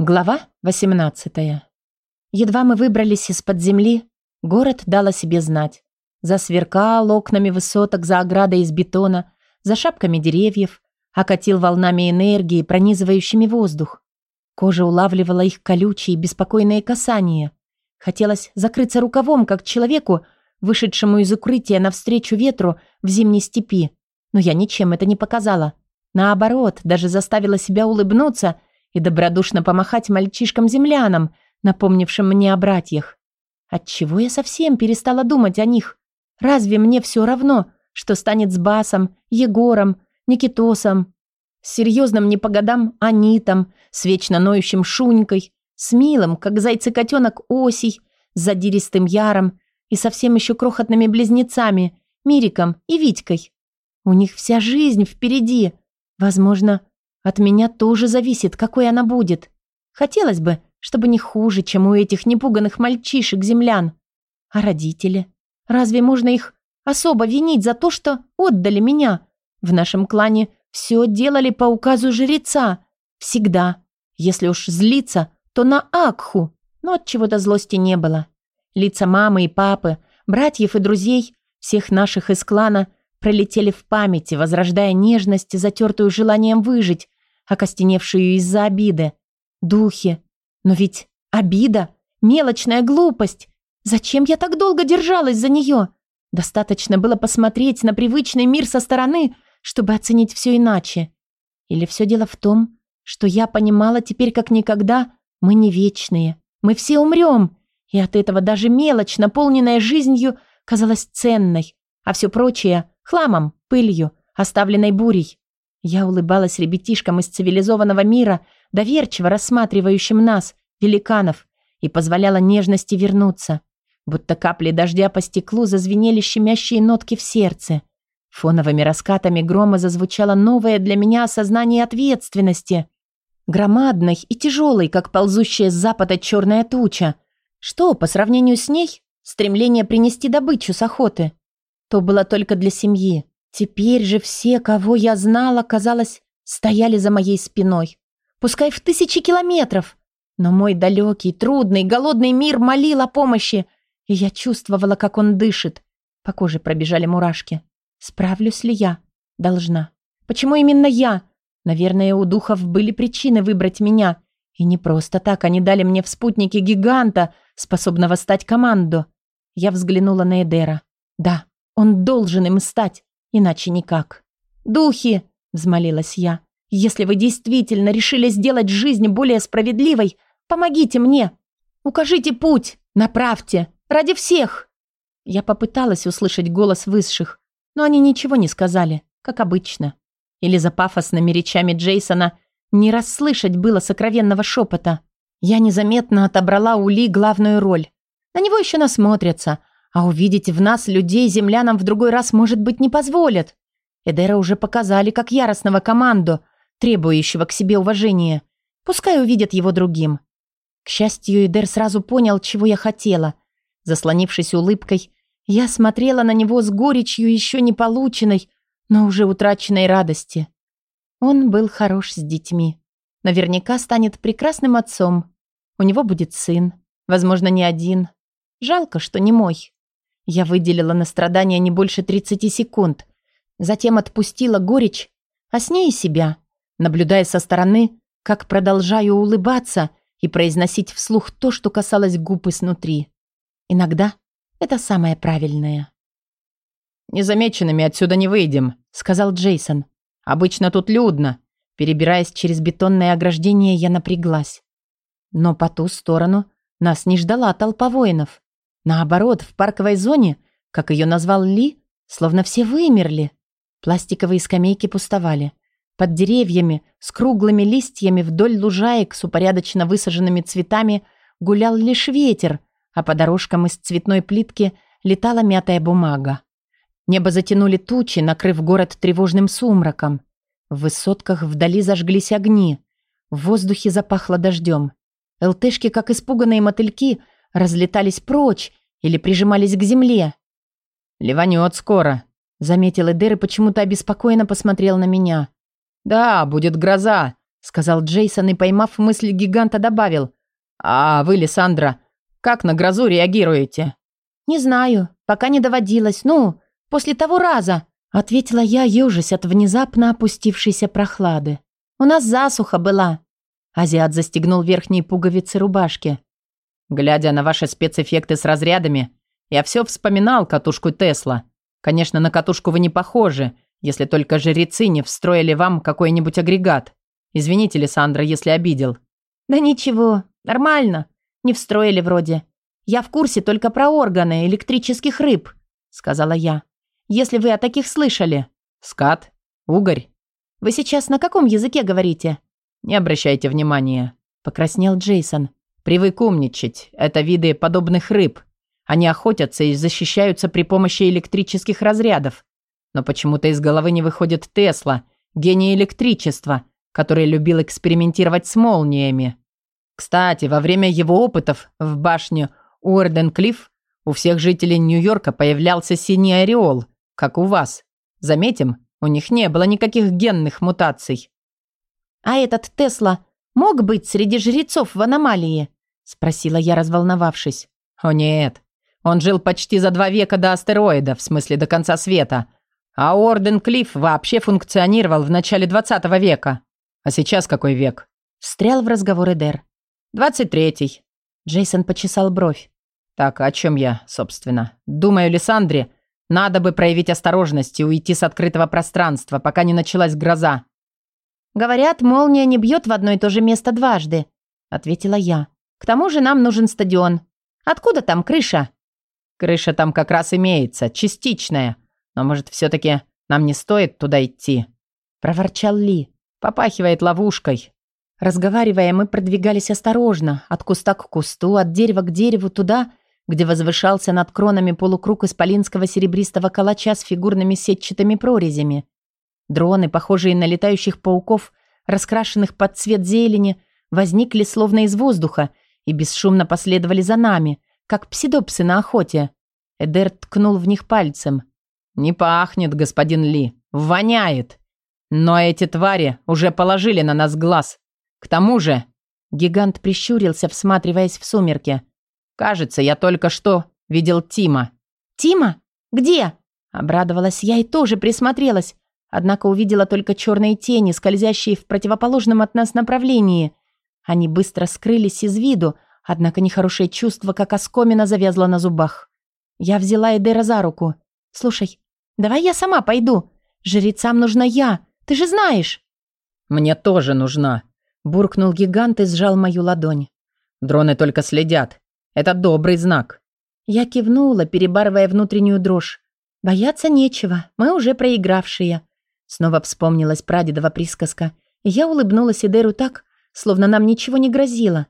Глава 18. Едва мы выбрались из-под земли, город дал о себе знать. Засверкал окнами высоток за оградой из бетона, за шапками деревьев, окатил волнами энергии, пронизывающими воздух. Кожа улавливала их колючие, беспокойные касания. Хотелось закрыться рукавом, как человеку, вышедшему из укрытия навстречу ветру в зимней степи. Но я ничем это не показала. Наоборот, даже заставила себя улыбнуться – и добродушно помахать мальчишкам-землянам, напомнившим мне о братьях. Отчего я совсем перестала думать о них? Разве мне все равно, что станет с Басом, Егором, Никитосом, с серьезным не по годам Анитом, с вечно ноющим Шунькой, с милым, как зайцы-котенок Осей, с задиристым Яром и совсем еще крохотными близнецами, Мириком и Витькой. У них вся жизнь впереди. Возможно, от меня тоже зависит, какой она будет. Хотелось бы, чтобы не хуже, чем у этих непуганных мальчишек-землян. А родители? Разве можно их особо винить за то, что отдали меня? В нашем клане все делали по указу жреца. Всегда. Если уж злиться, то на Акху. Но от чего-то злости не было. Лица мамы и папы, братьев и друзей, всех наших из клана пролетели в памяти, возрождая нежность, затертую желанием выжить, окостеневшую из-за обиды. Духи. Но ведь обида — мелочная глупость. Зачем я так долго держалась за нее? Достаточно было посмотреть на привычный мир со стороны, чтобы оценить все иначе. Или все дело в том, что я понимала теперь как никогда, мы не вечные, мы все умрем, и от этого даже мелочь, наполненная жизнью, казалась ценной, а все прочее — хламом, пылью, оставленной бурей. Я улыбалась ребятишкам из цивилизованного мира, доверчиво рассматривающим нас, великанов, и позволяла нежности вернуться. Будто капли дождя по стеклу зазвенели щемящие нотки в сердце. Фоновыми раскатами грома зазвучало новое для меня осознание ответственности. Громадной и тяжелой, как ползущая с запада черная туча. Что, по сравнению с ней, стремление принести добычу с охоты? То было только для семьи. Теперь же все, кого я знала, казалось, стояли за моей спиной. Пускай в тысячи километров. Но мой далекий, трудный, голодный мир молил о помощи, и я чувствовала, как он дышит. По коже пробежали мурашки. Справлюсь ли я? Должна. Почему именно я? Наверное, у духов были причины выбрать меня. И не просто так они дали мне в спутнике гиганта, способного стать команду. Я взглянула на Эдера. Да, он должен им стать. Иначе никак. «Духи!» – взмолилась я. «Если вы действительно решили сделать жизнь более справедливой, помогите мне! Укажите путь! Направьте! Ради всех!» Я попыталась услышать голос высших, но они ничего не сказали, как обычно. Или за пафосными речами Джейсона не расслышать было сокровенного шепота. Я незаметно отобрала у Ли главную роль. На него еще насмотрятся, а увидеть в нас людей землянам в другой раз, может быть, не позволят. Эдера уже показали, как яростного команду, требующего к себе уважения. Пускай увидят его другим. К счастью, Эдер сразу понял, чего я хотела. Заслонившись улыбкой, я смотрела на него с горечью еще не полученной, но уже утраченной радости. Он был хорош с детьми. Наверняка станет прекрасным отцом. У него будет сын. Возможно, не один. Жалко, что не мой. Я выделила на страдания не больше 30 секунд. Затем отпустила горечь, а с ней и себя, наблюдая со стороны, как продолжаю улыбаться и произносить вслух то, что касалось губ и снутри. Иногда это самое правильное. «Незамеченными отсюда не выйдем», — сказал Джейсон. «Обычно тут людно». Перебираясь через бетонное ограждение, я напряглась. Но по ту сторону нас не ждала толпа воинов. Наоборот, в парковой зоне, как ее назвал Ли, словно все вымерли. Пластиковые скамейки пустовали. Под деревьями с круглыми листьями вдоль лужаек с упорядоченно высаженными цветами гулял лишь ветер, а по дорожкам из цветной плитки летала мятая бумага. Небо затянули тучи, накрыв город тревожным сумраком. В высотках вдали зажглись огни. В воздухе запахло дождем. ЛТшки, как испуганные мотыльки, разлетались прочь, или прижимались к земле. «Ливанет скоро», — заметил Эдер и почему-то обеспокоенно посмотрел на меня. «Да, будет гроза. сказал Джейсон и, поймав мысль гиганта, добавил. «А вы, Лиссандра, как на грозу реагируете?» «Не знаю, пока не доводилось. Ну, после того раза», — ответила я, ежась от внезапно опустившейся прохлады. «У нас засуха была». Азиат застегнул верхние пуговицы рубашки. «Глядя на ваши спецэффекты с разрядами, я все вспоминал катушку Тесла. Конечно, на катушку вы не похожи, если только жрецы не встроили вам какой-нибудь агрегат. Извините, Лиссандра, если обидел». «Да ничего, нормально. Не встроили вроде. Я в курсе только про органы электрических рыб», — сказала я. «Если вы о таких слышали». «Скат? Угорь?» «Вы сейчас на каком языке говорите?» «Не обращайте внимания», — покраснел Джейсон. «Привык умничать. Это виды подобных рыб. Они охотятся и защищаются при помощи электрических разрядов. Но почему-то из головы не выходит Тесла, гений электричества, который любил экспериментировать с молниями. Кстати, во время его опытов в башне Уэрден-Клифф у всех жителей Нью-Йорка появлялся синий ореол, как у вас. Заметим, у них не было никаких генных мутаций. «А этот Тесла мог быть среди жрецов в аномалии?» – спросила я, разволновавшись. «О нет, он жил почти за два века до астероида, в смысле до конца света. А Орден Клифф вообще функционировал в начале 20 века. А сейчас какой век? Встрял в разговор Эдер. «Двадцать третий». Джейсон почесал бровь. «Так, о чем я, собственно? Думаю, Лиссандре, надо бы проявить осторожность и уйти с открытого пространства, пока не началась гроза». «Говорят, молния не бьет в одно и то же место дважды», — ответила я. «К тому же нам нужен стадион. Откуда там крыша?» Крыша там как раз имеется, частичная. Но, может, все-таки нам не стоит туда идти?» Проворчал Ли. «Попахивает ловушкой». Разговаривая, мы продвигались осторожно, от куста к кусту, от дерева к дереву, туда, где возвышался над кронами полукруг исполинского серебристого калача с фигурными сетчатыми прорезями. Дроны, похожие на летающих пауков, раскрашенных под цвет зелени, возникли словно из воздуха и бесшумно последовали за нами, как псидопсы на охоте. Эдер ткнул в них пальцем. «Не пахнет, господин Ли. Воняет. Но эти твари уже положили на нас глаз. К тому же...» Гигант прищурился, всматриваясь в сумерки. «Кажется, я только что видел Тима». «Тима? Где?» Обрадовалась я и тоже присмотрелась, однако увидела только черные тени, скользящие в противоположном от нас направлении. Они быстро скрылись из виду, Однако нехорошее чувство, как оскомина, завязло на зубах. Я взяла Эдера за руку. «Слушай, давай я сама пойду. Жрецам нужна я, ты же знаешь». «Мне тоже нужна», – буркнул гигант и сжал мою ладонь. «Дроны только следят. Это добрый знак». Я кивнула, перебарывая внутреннюю дрожь. «Бояться нечего, мы уже проигравшие». Снова вспомнилась прадедова присказка, и я улыбнулась Эдеру так, словно нам ничего не грозило.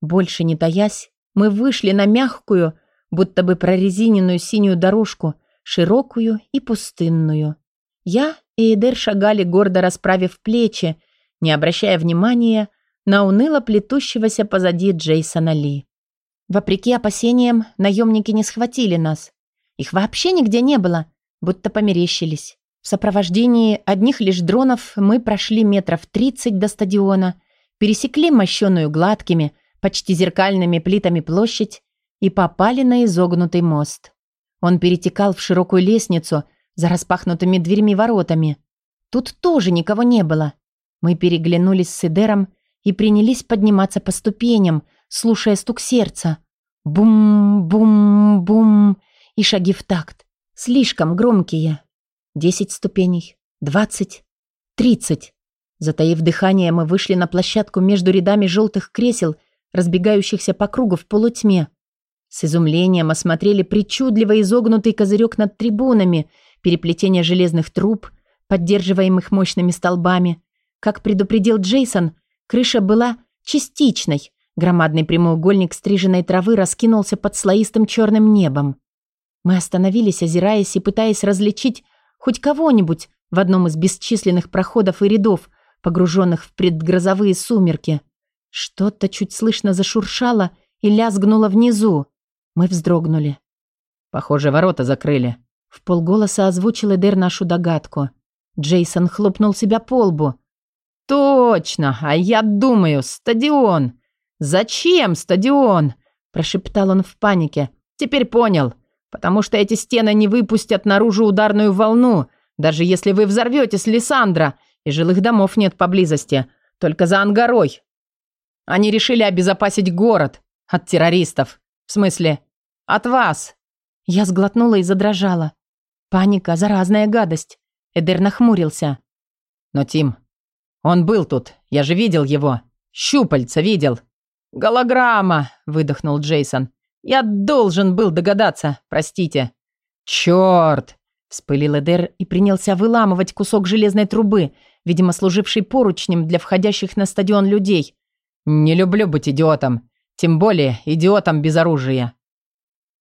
Больше не таясь, мы вышли на мягкую, будто бы прорезиненную синюю дорожку, широкую и пустынную. Я и Эдер шагали, гордо расправив плечи, не обращая внимания на уныло плетущегося позади Джейсона Ли. Вопреки опасениям, наемники не схватили нас. Их вообще нигде не было, будто померещились. В сопровождении одних лишь дронов мы прошли метров тридцать до стадиона, пересекли мощенную гладкими, почти зеркальными плитами площадь и попали на изогнутый мост. Он перетекал в широкую лестницу за распахнутыми дверьми-воротами. Тут тоже никого не было. Мы переглянулись с Эдером и принялись подниматься по ступеням, слушая стук сердца. Бум-бум-бум. И шаги в такт. Слишком громкие. Десять ступеней. Двадцать. Тридцать. Затаив дыхание, мы вышли на площадку между рядами желтых кресел разбегающихся по кругу в полутьме. С изумлением осмотрели причудливо изогнутый козырек над трибунами, переплетение железных труб, поддерживаемых мощными столбами. Как предупредил Джейсон, крыша была частичной. Громадный прямоугольник стриженной травы раскинулся под слоистым черным небом. Мы остановились, озираясь и пытаясь различить хоть кого-нибудь в одном из бесчисленных проходов и рядов, погруженных в предгрозовые сумерки. Что-то чуть слышно зашуршало и лязгнуло внизу. Мы вздрогнули. «Похоже, ворота закрыли», — в полголоса озвучил Эдер нашу догадку. Джейсон хлопнул себя по лбу. точно! А я думаю, стадион! Зачем стадион?» Прошептал он в панике. «Теперь понял. Потому что эти стены не выпустят наружу ударную волну, даже если вы взорветесь, Лиссандра, и жилых домов нет поблизости, только за Ангарой. Они решили обезопасить город от террористов. В смысле, от вас». Я сглотнула и задрожала. Паника, заразная гадость. Эдер нахмурился. «Но, Тим, он был тут, я же видел его. Щупальца видел». «Голограмма!» – выдохнул Джейсон. «Я должен был догадаться, простите». «Чёрт!» – вспылил Эдер и принялся выламывать кусок железной трубы, видимо, служивший поручнем для входящих на стадион людей. «Не люблю быть идиотом, тем более идиотом без оружия».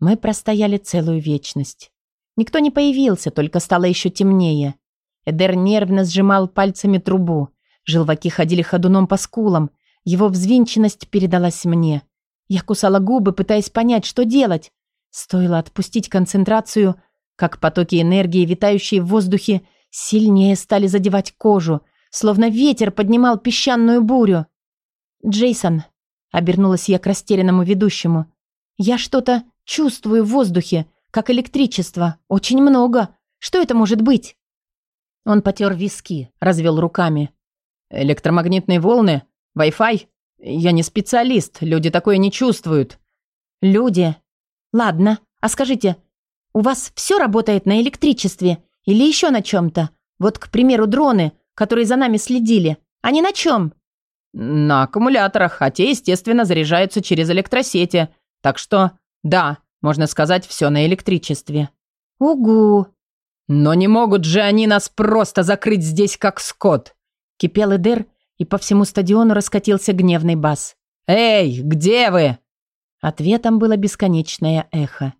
Мы простояли целую вечность. Никто не появился, только стало еще темнее. Эдер нервно сжимал пальцами трубу. Желваки ходили ходуном по скулам. Его взвинченность передалась мне. Я кусала губы, пытаясь понять, что делать. Стоило отпустить концентрацию, как потоки энергии, витающие в воздухе, сильнее стали задевать кожу, словно ветер поднимал песчаную бурю. «Джейсон», — обернулась я к растерянному ведущему, — «я что-то чувствую в воздухе, как электричество. Очень много. Что это может быть?» Он потер виски, развел руками. «Электромагнитные волны? Wi-Fi? Я не специалист, люди такое не чувствуют». «Люди? Ладно, а скажите, у вас все работает на электричестве или еще на чем-то? Вот, к примеру, дроны, которые за нами следили, они на чем?» «На аккумуляторах, а те, естественно, заряжаются через электросети. Так что, да, можно сказать, все на электричестве». «Угу». «Но не могут же они нас просто закрыть здесь, как скот!» Кипел Эдер, и по всему стадиону раскатился гневный бас. «Эй, где вы?» Ответом было бесконечное эхо.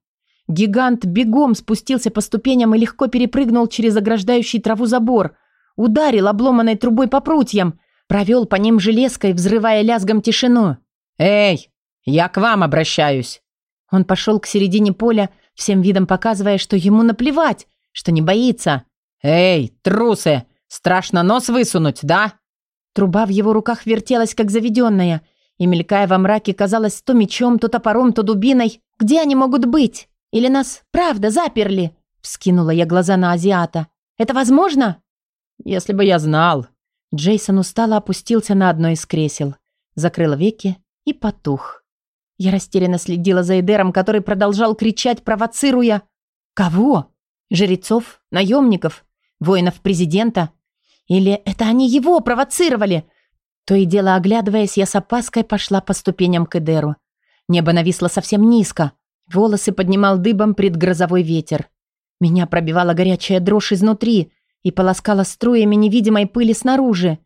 Гигант бегом спустился по ступеням и легко перепрыгнул через ограждающий траву забор, ударил обломанной трубой по прутьям, провел по ним железкой, взрывая лязгом тишину. «Эй, я к вам обращаюсь!» Он пошел к середине поля, всем видом показывая, что ему наплевать, что не боится. «Эй, трусы! Страшно нос высунуть, да?» Труба в его руках вертелась, как заведенная, и, мелькая во мраке, казалось то мечом, то топором, то дубиной. «Где они могут быть? Или нас, правда, заперли?» Вскинула я глаза на азиата. «Это возможно?» «Если бы я знал». Джейсон устало опустился на одно из кресел, закрыл веки и потух. Я растерянно следила за Эдером, который продолжал кричать, провоцируя... Кого? Жрецов? Наемников? Воинов президента? Или это они его провоцировали? То и дело, оглядываясь, я с опаской пошла по ступеням к Эдеру. Небо нависло совсем низко. Волосы поднимал дыбом предгрозовой ветер. Меня пробивала горячая дрожь изнутри и полоскала струями невидимой пыли снаружи.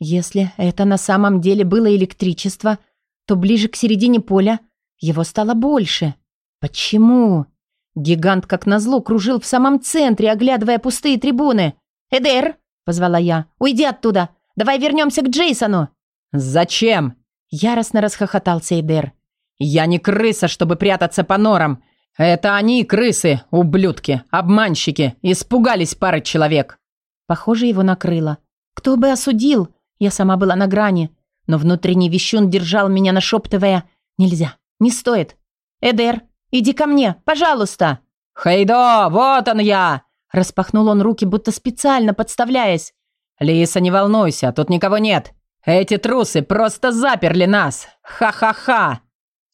Если это на самом деле было электричество, то ближе к середине поля его стало больше. Почему? Гигант, как назло, кружил в самом центре, оглядывая пустые трибуны. «Эдер!» – позвала я. «Уйди оттуда! Давай вернемся к Джейсону!» «Зачем?» – яростно расхохотался Эдер. «Я не крыса, чтобы прятаться по норам. Это они, крысы, ублюдки, обманщики, испугались пары человек». Похоже, его накрыло. «Кто бы осудил?» Я сама была на грани но внутренний вещун держал меня, нашептывая «Нельзя, не стоит. Эдер, иди ко мне, пожалуйста!» «Хейдо, вот он я!» Распахнул он руки, будто специально подставляясь. «Лиса, не волнуйся, тут никого нет. Эти трусы просто заперли нас. Ха-ха-ха!»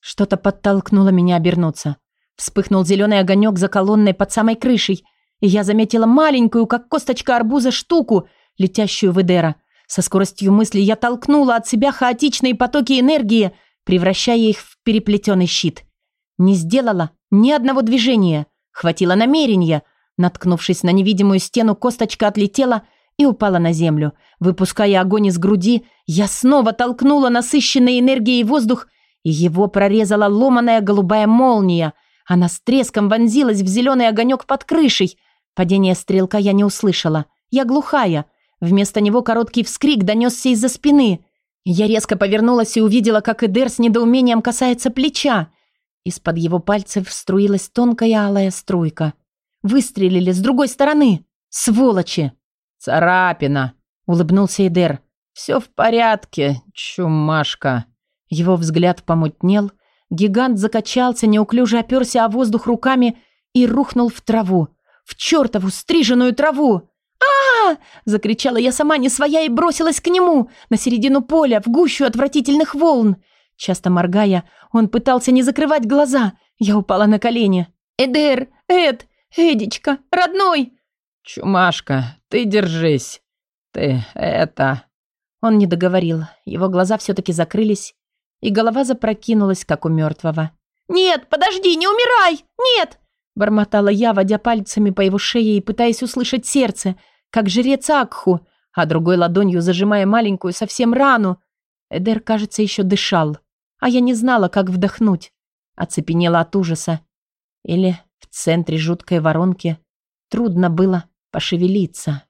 Что-то подтолкнуло меня обернуться. Вспыхнул зеленый огонек за колонной под самой крышей, и я заметила маленькую, как косточка арбуза, штуку, летящую в Эдера. Со скоростью мысли я толкнула от себя хаотичные потоки энергии, превращая их в переплетенный щит. Не сделала ни одного движения, хватило намерения. Наткнувшись на невидимую стену, косточка отлетела и упала на землю. Выпуская огонь из груди, я снова толкнула насыщенной энергией воздух, и его прорезала ломаная голубая молния. Она с треском вонзилась в зеленый огонек под крышей. Падение стрелка я не услышала. Я глухая — Вместо него короткий вскрик донесся из-за спины. Я резко повернулась и увидела, как Эдер с недоумением касается плеча. Из-под его пальцев струилась тонкая алая струйка. Выстрелили с другой стороны. Сволочи! «Царапина!» — улыбнулся Эдер. Все в порядке, чумашка». Его взгляд помутнел, гигант закачался, неуклюже оперся о воздух руками и рухнул в траву. В чертову стриженную траву! а, -а, -а закричала я сама не своя и бросилась к нему, на середину поля, в гущу отвратительных волн. Часто моргая, он пытался не закрывать глаза. Я упала на колени. «Эдер! Эд! Эдичка! Родной!» «Чумашка, ты держись! Ты это...» Он не договорил. Его глаза все-таки закрылись, и голова запрокинулась, как у мертвого. «Нет, подожди, не умирай! Нет!» Бормотала я, водя пальцами по его шее и пытаясь услышать сердце, как жрец Акху, а другой ладонью зажимая маленькую совсем рану. Эдер, кажется, еще дышал, а я не знала, как вдохнуть. Оцепенела от ужаса. Или в центре жуткой воронки трудно было пошевелиться.